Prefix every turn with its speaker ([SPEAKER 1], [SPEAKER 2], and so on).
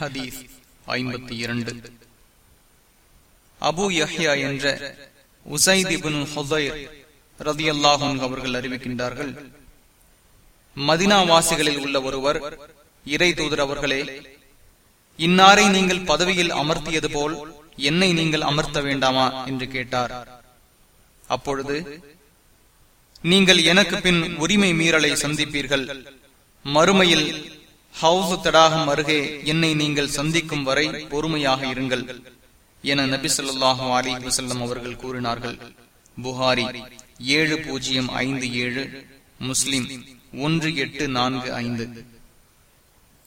[SPEAKER 1] ஹதீஸ் ஐம்பத்தி இரண்டு. அபு யஹ்யா என்ற உசைதிபின் ஹொசைர் ரதி அல்லாஹும் அவர்கள் அறிவிக்கின்றார்கள் மதினா வாசிகளில் உள்ள ஒருவர் இறை தூதர் அவர்களே இன்னாரை நீங்கள் பதவியில் அமர்த்தியது போல் என்னை நீங்கள் அமர்த்த வேண்டாமா? என்று கேட்டார். அப்பொழுது நீங்கள் எனக்கு பின் உரிமை மீறலை சந்திப்பீர்கள் மறுமையில் ஹவுசு தடாகம் அருகே என்னை நீங்கள் சந்திக்கும் வரை பொறுமையாக இருங்கள் என நபி சொல்லாஹு அலி வசல்லம் அவர்கள் கூறினார்கள். புகாரி ஏழு பூஜ்ஜியம் ஐந்து ஏழு முஸ்லிம் ஒன்று எட்டு நான்கு ஐந்து.